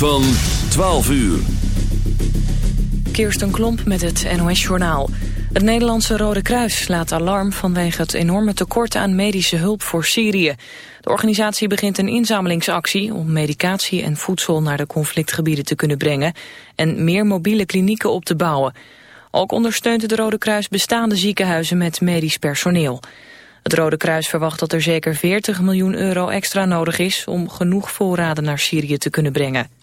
van 12 uur. Kirsten Klomp met het NOS-journaal. Het Nederlandse Rode Kruis laat alarm vanwege het enorme tekort aan medische hulp voor Syrië. De organisatie begint een inzamelingsactie om medicatie en voedsel naar de conflictgebieden te kunnen brengen en meer mobiele klinieken op te bouwen. Ook ondersteunt het Rode Kruis bestaande ziekenhuizen met medisch personeel. Het Rode Kruis verwacht dat er zeker 40 miljoen euro extra nodig is om genoeg voorraden naar Syrië te kunnen brengen.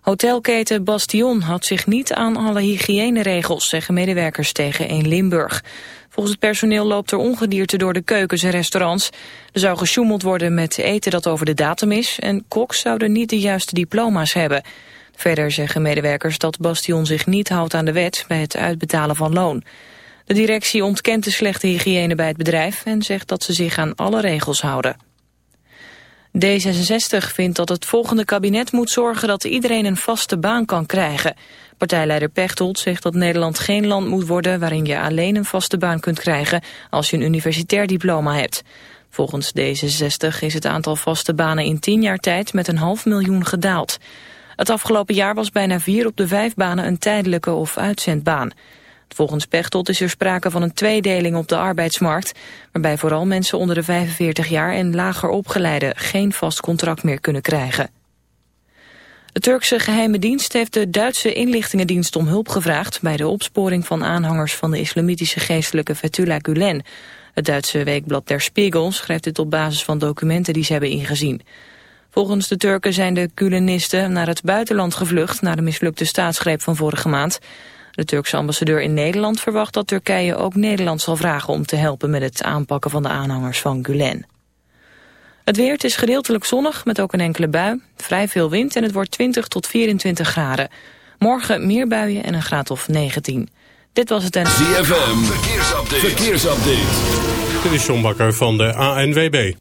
Hotelketen Bastion had zich niet aan alle hygiëneregels, zeggen medewerkers tegen 1 Limburg. Volgens het personeel loopt er ongedierte door de keukens en restaurants. Er zou gesjoemeld worden met eten dat over de datum is... en koks zouden niet de juiste diploma's hebben. Verder zeggen medewerkers dat Bastion zich niet houdt aan de wet... bij het uitbetalen van loon. De directie ontkent de slechte hygiëne bij het bedrijf... en zegt dat ze zich aan alle regels houden. D66 vindt dat het volgende kabinet moet zorgen dat iedereen een vaste baan kan krijgen. Partijleider Pechtold zegt dat Nederland geen land moet worden waarin je alleen een vaste baan kunt krijgen als je een universitair diploma hebt. Volgens D66 is het aantal vaste banen in tien jaar tijd met een half miljoen gedaald. Het afgelopen jaar was bijna vier op de vijf banen een tijdelijke of uitzendbaan. Volgens Pechtold is er sprake van een tweedeling op de arbeidsmarkt... waarbij vooral mensen onder de 45 jaar en lager opgeleiden... geen vast contract meer kunnen krijgen. De Turkse geheime dienst heeft de Duitse inlichtingendienst om hulp gevraagd... bij de opsporing van aanhangers van de islamitische geestelijke Fethullah Gulen. Het Duitse weekblad Der Spiegel schrijft dit op basis van documenten die ze hebben ingezien. Volgens de Turken zijn de Gulenisten naar het buitenland gevlucht... na de mislukte staatsgreep van vorige maand... De Turkse ambassadeur in Nederland verwacht dat Turkije ook Nederland zal vragen om te helpen met het aanpakken van de aanhangers van Gulen. Het weer, het is gedeeltelijk zonnig met ook een enkele bui, vrij veel wind en het wordt 20 tot 24 graden. Morgen meer buien en een graad of 19. Dit was het en... ZFM, verkeersupdate. verkeersupdate. Dit is John Bakker van de ANWB.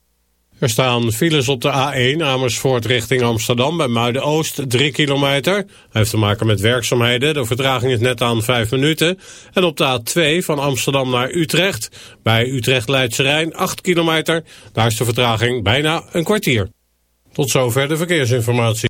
Er staan files op de A1 Amersfoort richting Amsterdam bij Muiden-Oost 3 kilometer. Hij heeft te maken met werkzaamheden. De vertraging is net aan 5 minuten. En op de A2 van Amsterdam naar Utrecht bij Utrecht-Leidse Rijn 8 kilometer. Daar is de vertraging bijna een kwartier. Tot zover de verkeersinformatie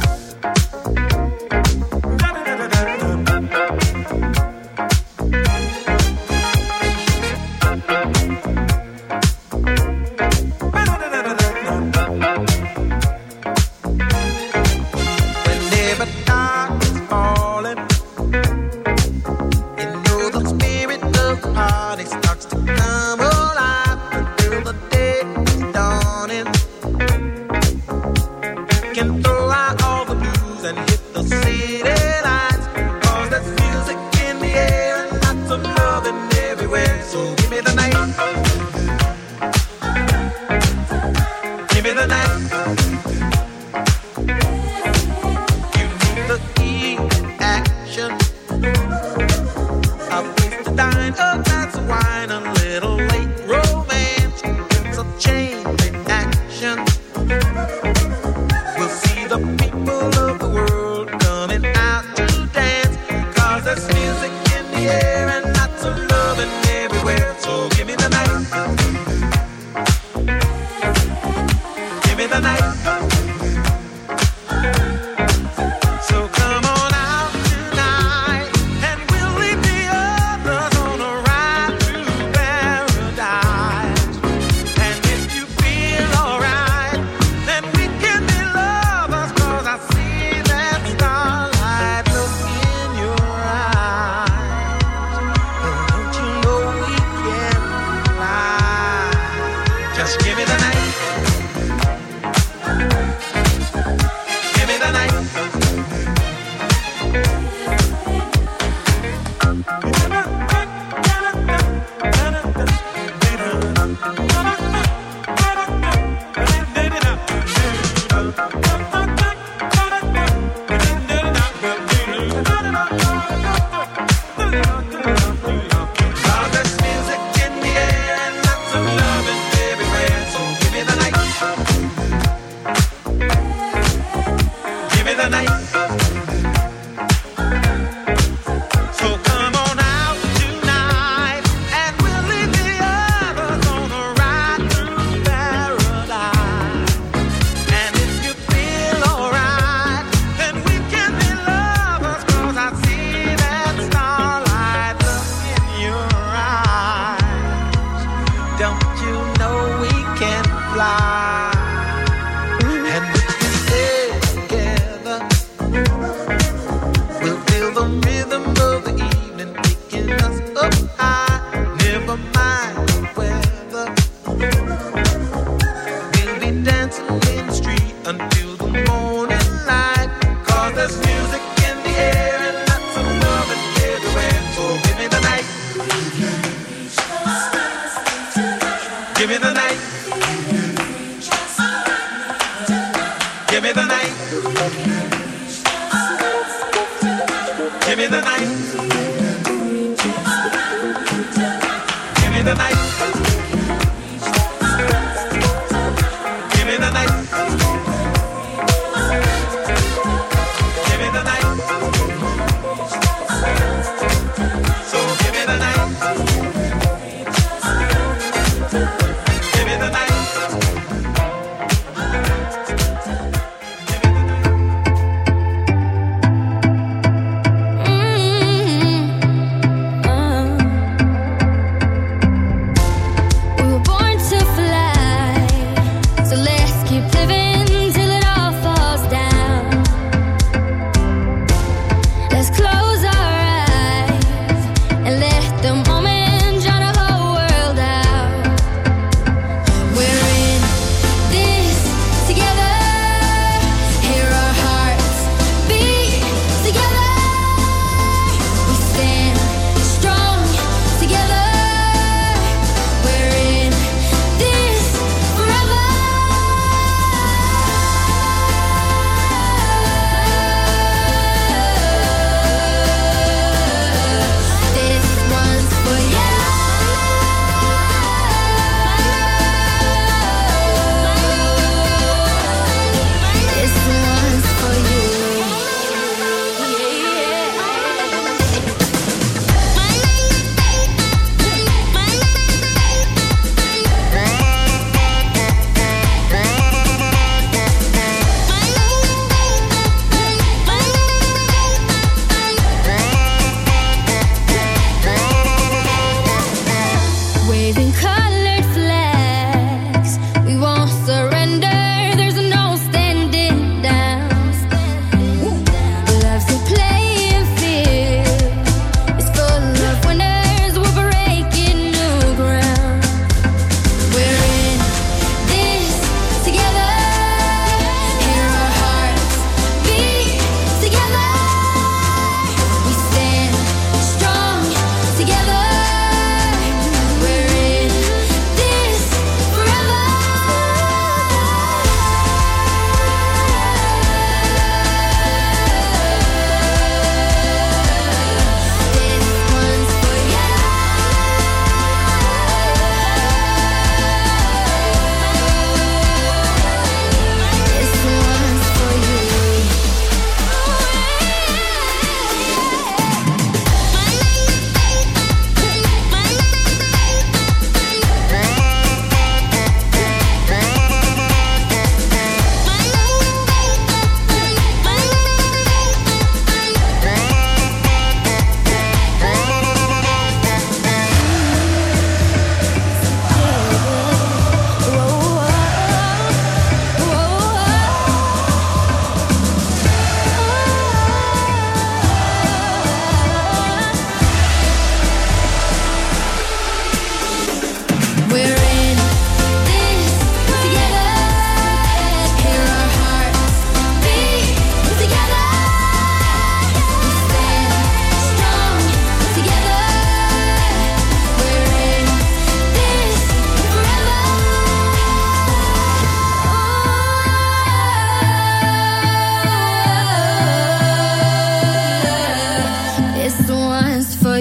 你的爱。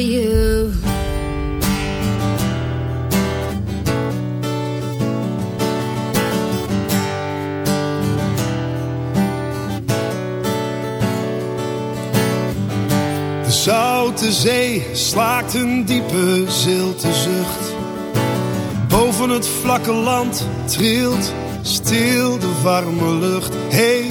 De zoute zee slaakt een diepe zilte zucht. Boven het vlakke land trilt stil de warme lucht. Hey,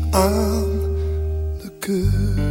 aan de kust.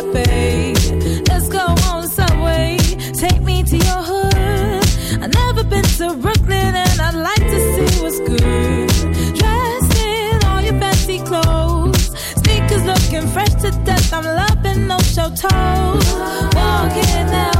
Cafe. Let's go on subway. Take me to your hood. I've never been to Brooklyn and I'd like to see what's good. Dressed in all your fancy clothes. Sneakers looking fresh to death. I'm loving no show toes. Walking that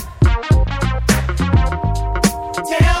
hotel.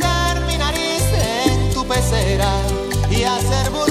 y hacer burlar.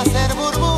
hacer burbujas.